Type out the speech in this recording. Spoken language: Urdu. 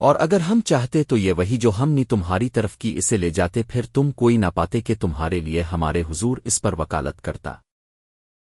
اور اگر ہم چاہتے تو یہ وہی جو ہم نے تمہاری طرف کی اسے لے جاتے، پھر تم کوئی نہ پاتے کہ تمہارے لیے ہمارے حضور اس پر وکالت کرتا۔